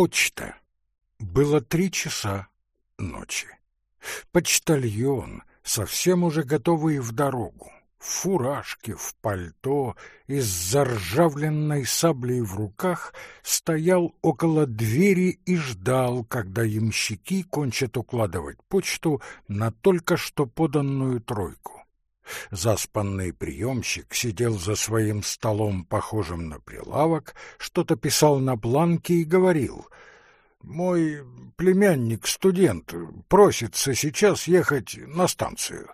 Почта. Было три часа ночи. Почтальон, совсем уже готовый в дорогу, в фуражке, в пальто и с заржавленной саблей в руках, стоял около двери и ждал, когда ямщики кончат укладывать почту на только что поданную тройку. Заспанный приемщик сидел за своим столом, похожим на прилавок, что-то писал на бланке и говорил — мой племянник-студент просится сейчас ехать на станцию.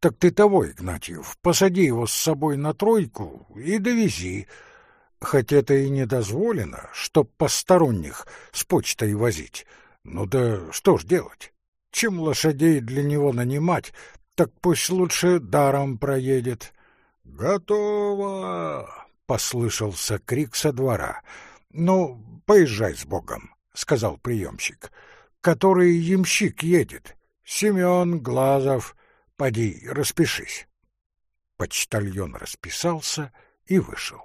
Так ты того, Игнатьев, посади его с собой на тройку и довези. Хоть это и не дозволено, чтоб посторонних с почтой возить. Ну да что ж делать? Чем лошадей для него нанимать, так пусть лучше даром проедет. «Готово!» — послышался крик со двора. «Ну, поезжай с Богом!» — сказал приемщик. «Который ямщик едет? Семен Глазов. Поди, распишись». Почтальон расписался и вышел.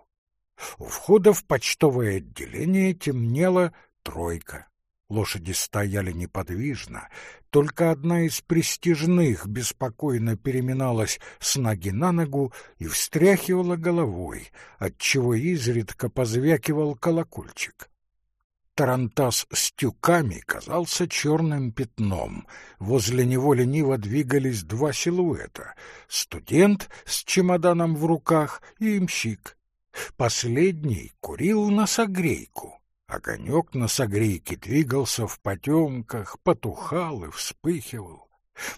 У входа в почтовое отделение темнела тройка. Лошади стояли неподвижно, только одна из престижных беспокойно переминалась с ноги на ногу и встряхивала головой, отчего изредка позвякивал колокольчик. Тарантас с тюками казался черным пятном. Возле него лениво двигались два силуэта — студент с чемоданом в руках и имщик. Последний курил на согрейку. Огонек на согрейке двигался в потемках, потухал и вспыхивал.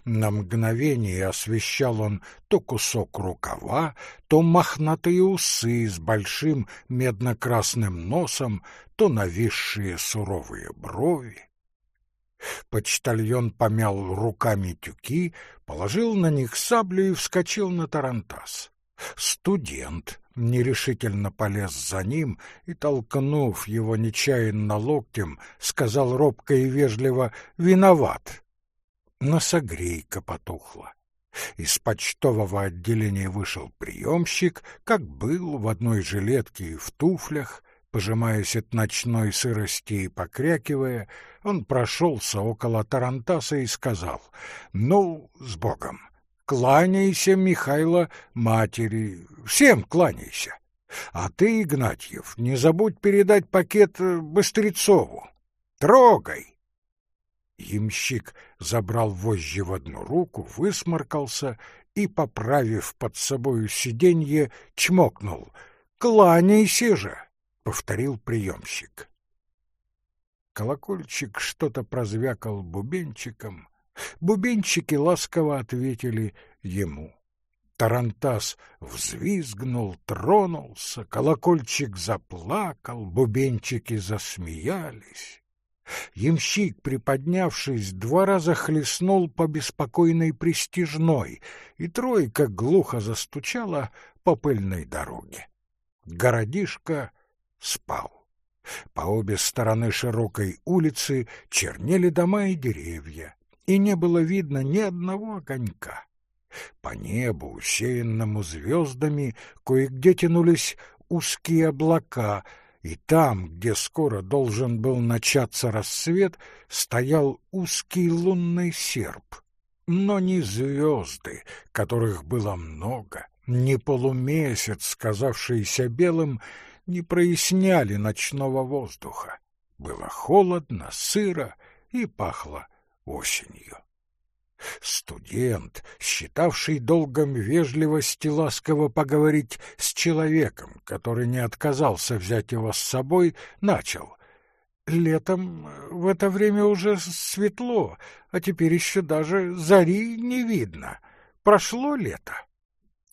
На мгновение освещал он то кусок рукава, то мохнатые усы с большим медно-красным носом, то нависшие суровые брови. Почтальон помял руками тюки, положил на них саблю и вскочил на тарантас. Студент нерешительно полез за ним и, толкнув его нечаянно локтем, сказал робко и вежливо «Виноват». Носогрейка потухла. Из почтового отделения вышел приемщик, как был, в одной жилетке и в туфлях, пожимаясь от ночной сырости и покрякивая, он прошелся около Тарантаса и сказал «Ну, с Богом! Кланяйся, Михайло, матери, всем кланяйся. А ты, Игнатьев, не забудь передать пакет э, Быстрецову. Трогай!» Ямщик забрал вожжи в одну руку, высморкался и, поправив под собою сиденье, чмокнул. «Кланяйся же!» — повторил приемщик. Колокольчик что-то прозвякал бубенчиком. Бубенчики ласково ответили ему. Тарантас взвизгнул, тронулся, колокольчик заплакал, бубенчики засмеялись. Ямщик, приподнявшись, два раза хлестнул по беспокойной престижной, и тройка глухо застучала по пыльной дороге. Городишко спал. По обе стороны широкой улицы чернели дома и деревья, и не было видно ни одного огонька. По небу, усеянному звездами, кое-где тянулись узкие облака, и там, где скоро должен был начаться рассвет, стоял узкий лунный серп. Но не звезды, которых было много, не полумесяц, казавшийся белым, не проясняли ночного воздуха. Было холодно, сыро и пахло осенью. Студент, считавший долгом вежливости ласково поговорить с человеком, который не отказался взять его с собой, начал. «Летом в это время уже светло, а теперь еще даже зари не видно. Прошло лето».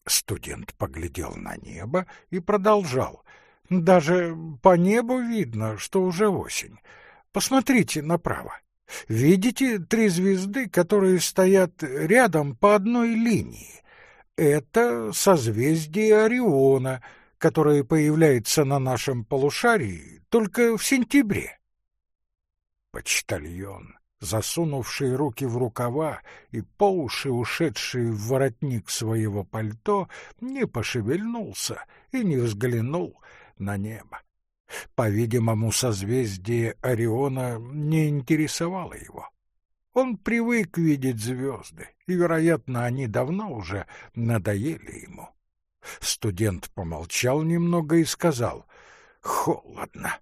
Студент поглядел на небо и продолжал. «Даже по небу видно, что уже осень. Посмотрите направо. Видите три звезды, которые стоят рядом по одной линии? Это созвездие Ориона, которое появляется на нашем полушарии только в сентябре. Почтальон, засунувший руки в рукава и по уши ушедший в воротник своего пальто, не пошевельнулся и не взглянул на небо. По-видимому, созвездие Ориона не интересовало его. Он привык видеть звезды, и, вероятно, они давно уже надоели ему. Студент помолчал немного и сказал, «Холодно.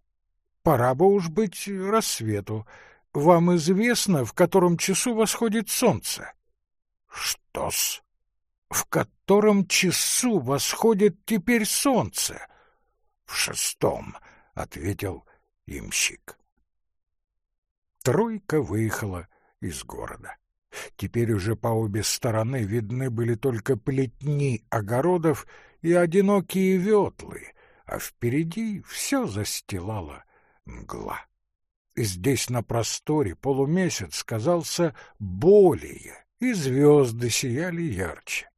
Пора бы уж быть рассвету. Вам известно, в котором часу восходит солнце?» «Что-с?» «В котором часу восходит теперь солнце?» «В шестом», — ответил имщик. Тройка выехала из города. Теперь уже по обе стороны видны были только плетни огородов и одинокие ветлы, а впереди все застилала мгла. Здесь на просторе полумесяц казался более, и звезды сияли ярче.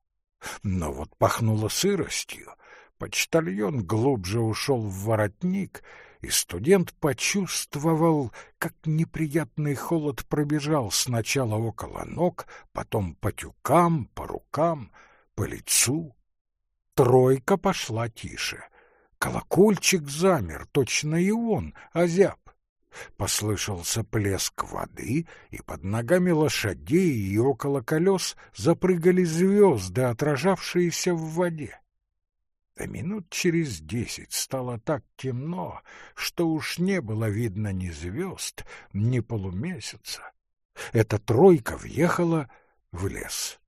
Но вот пахнуло сыростью, почтальон глубже ушел в воротник — и студент почувствовал, как неприятный холод пробежал сначала около ног, потом по тюкам, по рукам, по лицу. Тройка пошла тише. Колокольчик замер, точно и он, озяб. Послышался плеск воды, и под ногами лошадей и около колес запрыгали звезды, отражавшиеся в воде а минут через десять стало так темно, что уж не было видно ни звезд, ни полумесяца. Эта тройка въехала в лес.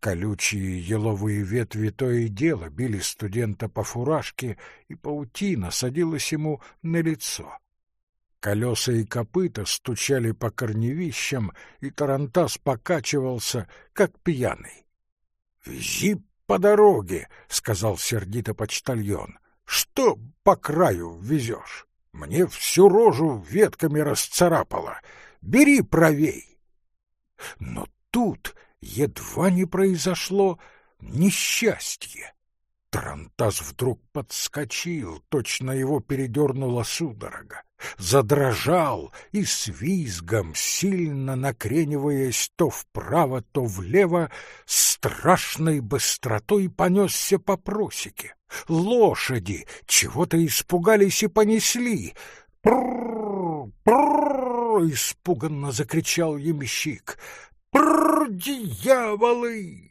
Колючие еловые ветви то и дело били студента по фуражке, и паутина садилась ему на лицо. Колеса и копыта стучали по корневищам, и тарантас покачивался, как пьяный. — Вези по дороге, — сказал сердито почтальон. — Что по краю везешь? Мне всю рожу ветками расцарапало. Бери правей. Но тут едва не произошло несчастье. Тарантас вдруг подскочил, точно его передернула судорога задрожал и с визгом, сильно накрениваясь то вправо, то влево, страшной быстротой понесся по просеке. Лошади чего-то испугались и понесли. «Прррр! Прррр!» — испуганно закричал ямщик. «Прррр, дьяволы!»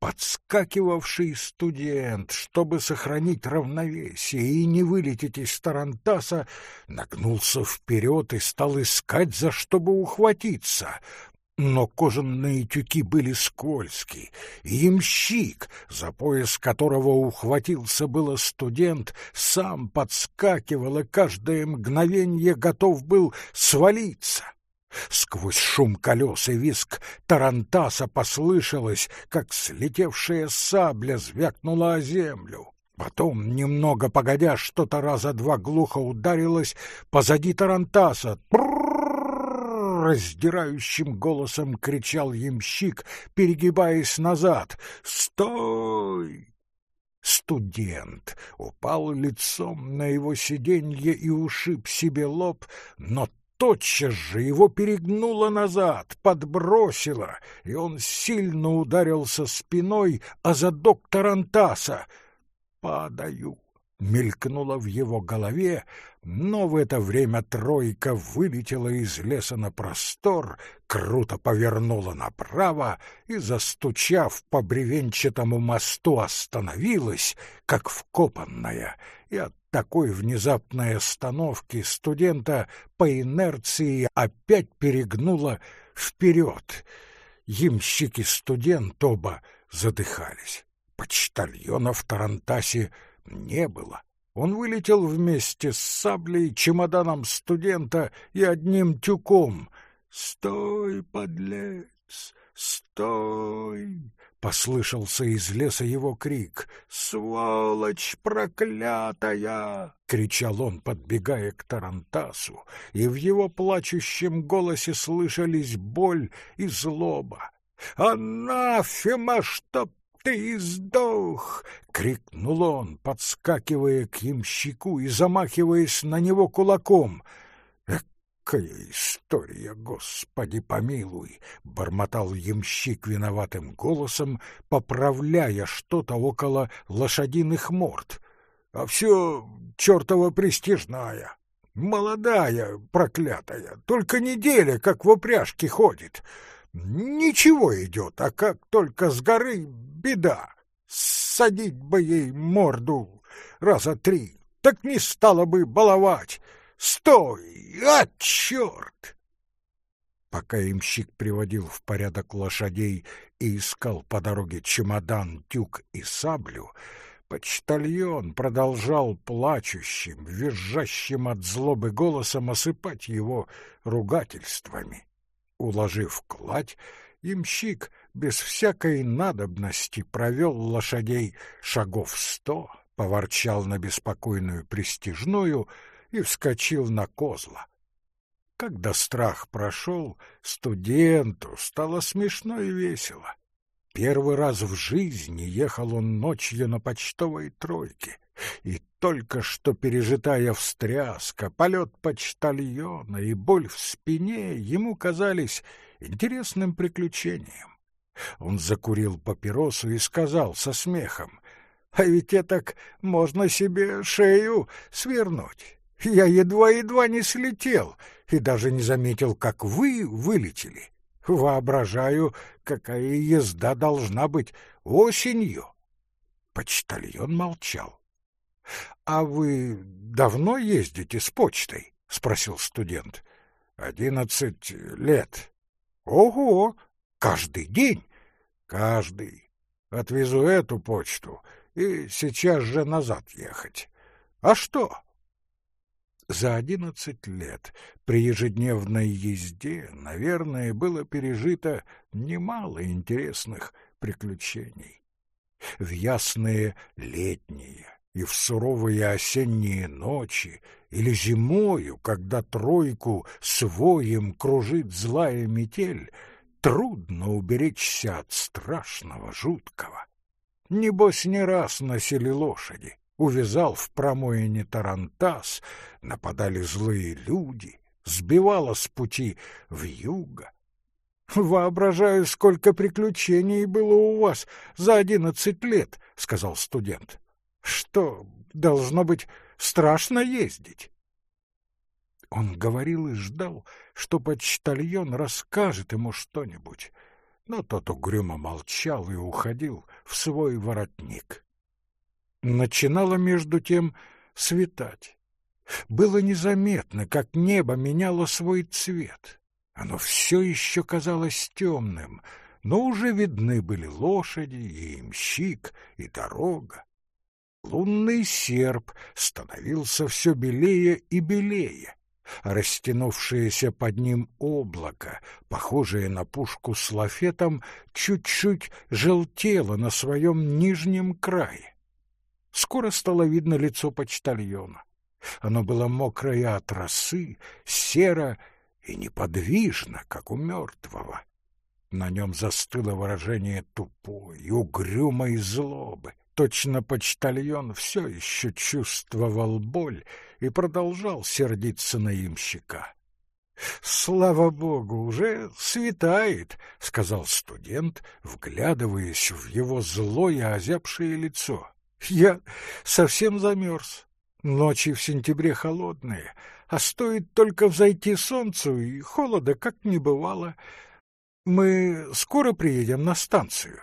подскакивавший студент, чтобы сохранить равновесие и не вылететь из тарантаса, нагнулся вперед и стал искать, за что бы ухватиться. Но кожаные тюки были скользкие, и ямщик, за пояс которого ухватился было студент, сам подскакивал и каждое мгновенье готов был свалиться. Сквозь шум колес и виск тарантаса послышалось, как слетевшая сабля звякнула о землю. Потом, немного погодя, что-то раза два глухо ударилось позади тарантаса. Раздирающим голосом кричал ямщик, перегибаясь назад. «Стой!» Студент упал лицом на его сиденье и ушиб себе лоб, но тотчас же его перегнуло назад, подбросило, и он сильно ударился спиной о задок Тарантаса. «Падаю!» — мелькнуло в его голове, но в это время тройка вылетела из леса на простор, круто повернула направо и, застучав по бревенчатому мосту, остановилась, как вкопанная, и от такой внезапной остановки студента по инерции опять перегнула вперед. Ямщик и студент оба задыхались. Почтальона в Тарантасе не было. Он вылетел вместе с саблей, чемоданом студента и одним тюком. «Стой, подлец! Стой!» Послышался из леса его крик. «Сволочь проклятая!» — кричал он, подбегая к Тарантасу, и в его плачущем голосе слышались боль и злоба. «Анафема, чтоб ты сдох!» — крикнул он, подскакивая к ямщику и замахиваясь на него кулаком — Какая история, Господи помилуй! — бормотал ямщик виноватым голосом, поправляя что-то около лошадиных морд. а все чертова престижная. Молодая, проклятая, только неделя, как в упряжке ходит. Ничего идет, а как только с горы беда. Садить бы ей морду раза три, так не стало бы баловать. Стой! А, черт! Пока имщик приводил в порядок лошадей и искал по дороге чемодан, тюк и саблю, почтальон продолжал плачущим, визжащим от злобы голосом осыпать его ругательствами. Уложив кладь, имщик без всякой надобности провел лошадей шагов сто, поворчал на беспокойную престижную и вскочил на козла. Когда страх прошел, студенту стало смешно и весело. Первый раз в жизни ехал он ночью на почтовой тройке, и только что пережитая встряска, полет почтальона и боль в спине ему казались интересным приключением. Он закурил папиросу и сказал со смехом, «А ведь я так можно себе шею свернуть. Я едва-едва не слетел и даже не заметил, как вы вылетели. Воображаю, какая езда должна быть осенью. Почтальон молчал. — А вы давно ездите с почтой? — спросил студент. — Одиннадцать лет. — Ого! Каждый день? — Каждый. Отвезу эту почту и сейчас же назад ехать. — А что? За одиннадцать лет при ежедневной езде, наверное, было пережито немало интересных приключений. В ясные летние и в суровые осенние ночи или зимою, когда тройку своим кружит злая метель, трудно уберечься от страшного, жуткого. Небось, не раз носили лошади, увязал в промоине тарантас, нападали злые люди, сбивало с пути в юго. Воображаю, сколько приключений было у вас за одиннадцать лет, сказал студент. Что, должно быть, страшно ездить? Он говорил и ждал, что почтальон расскажет ему что-нибудь, но тот угрюмо молчал и уходил в свой воротник. Начинало между тем светать. Было незаметно, как небо меняло свой цвет. Оно все еще казалось темным, но уже видны были лошади, и имщик, и дорога. Лунный серп становился все белее и белее, растянувшееся под ним облако, похожее на пушку с лафетом, чуть-чуть желтело на своем нижнем крае. Скоро стало видно лицо почтальона. Оно было мокрое от росы, серо и неподвижно, как у мертвого. На нем застыло выражение тупой угрюмой злобы. Точно почтальон все еще чувствовал боль и продолжал сердиться на имщика. — Слава богу, уже светает, — сказал студент, вглядываясь в его злое озябшее лицо. Я совсем замерз. Ночи в сентябре холодные, а стоит только взойти солнцу, и холода как не бывало. Мы скоро приедем на станцию.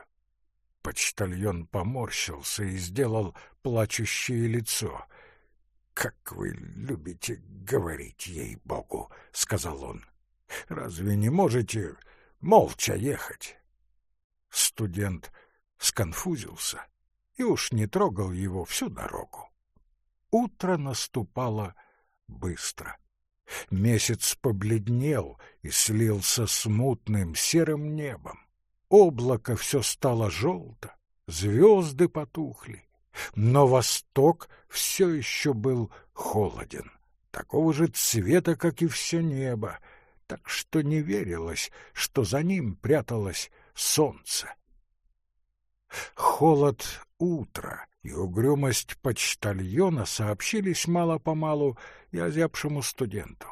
Почтальон поморщился и сделал плачущее лицо. — Как вы любите говорить ей-богу, — сказал он. — Разве не можете молча ехать? Студент сконфузился и уж не трогал его всю дорогу. Утро наступало быстро. Месяц побледнел и слился с мутным серым небом. Облако все стало желто, звезды потухли, но восток все еще был холоден, такого же цвета, как и все небо, так что не верилось, что за ним пряталось солнце. Холод утра и угрюмость почтальона сообщились мало-помалу и озябшему студенту.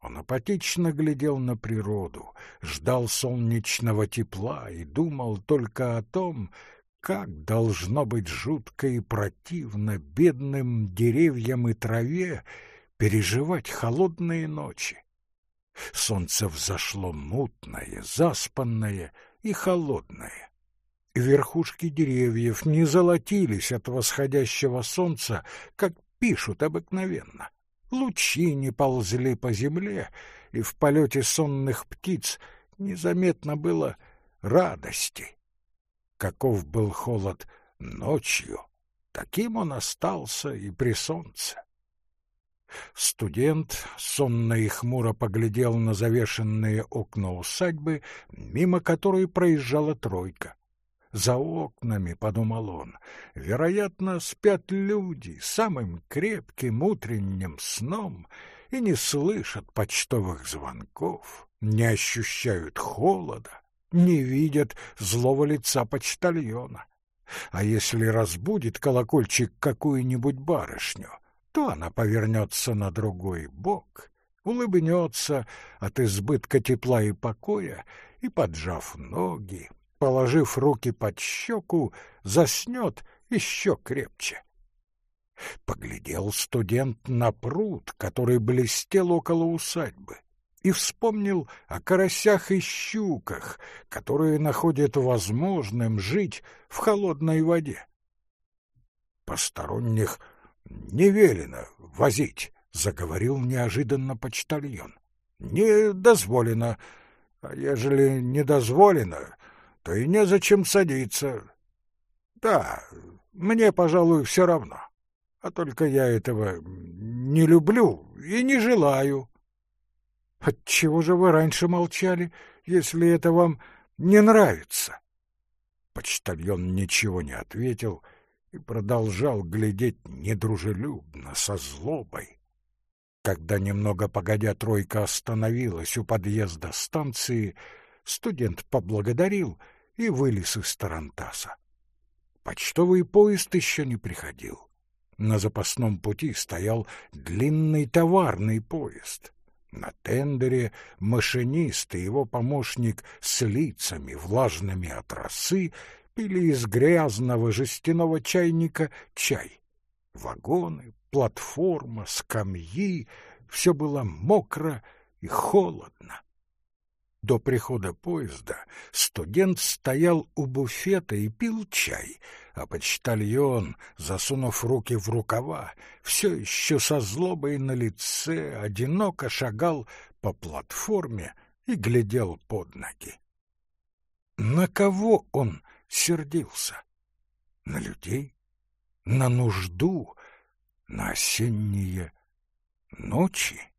Он апатично глядел на природу, ждал солнечного тепла и думал только о том, как должно быть жутко и противно бедным деревьям и траве переживать холодные ночи. Солнце взошло мутное, заспанное и холодное. Верхушки деревьев не золотились от восходящего солнца, как пишут обыкновенно. Лучи не ползли по земле, и в полете сонных птиц незаметно было радости. Каков был холод ночью, таким он остался и при солнце. Студент сонно и хмуро поглядел на завешенные окна усадьбы, мимо которой проезжала тройка. За окнами, — подумал он, — вероятно, спят люди самым крепким утренним сном и не слышат почтовых звонков, не ощущают холода, не видят злого лица почтальона. А если разбудит колокольчик какую-нибудь барышню, то она повернется на другой бок, улыбнется от избытка тепла и покоя и, поджав ноги, положив руки под щеку, заснет еще крепче. Поглядел студент на пруд, который блестел около усадьбы, и вспомнил о карасях и щуках, которые находят возможным жить в холодной воде. Посторонних не велено возить, — заговорил неожиданно почтальон. — Не дозволено. А ежели не дозволено, то и незачем садиться. Да, мне, пожалуй, все равно. А только я этого не люблю и не желаю. Отчего же вы раньше молчали, если это вам не нравится? Почтальон ничего не ответил и продолжал глядеть недружелюбно, со злобой. Когда немного погодя тройка остановилась у подъезда станции, студент поблагодарил и вылез из Тарантаса. Почтовый поезд еще не приходил. На запасном пути стоял длинный товарный поезд. На тендере машинист и его помощник с лицами, влажными от росы, пили из грязного жестяного чайника чай. Вагоны, платформа, скамьи — все было мокро и холодно. До прихода поезда студент стоял у буфета и пил чай, а почтальон, засунув руки в рукава, все еще со злобой на лице, одиноко шагал по платформе и глядел под ноги. На кого он сердился? На людей? На нужду? На осенние ночи?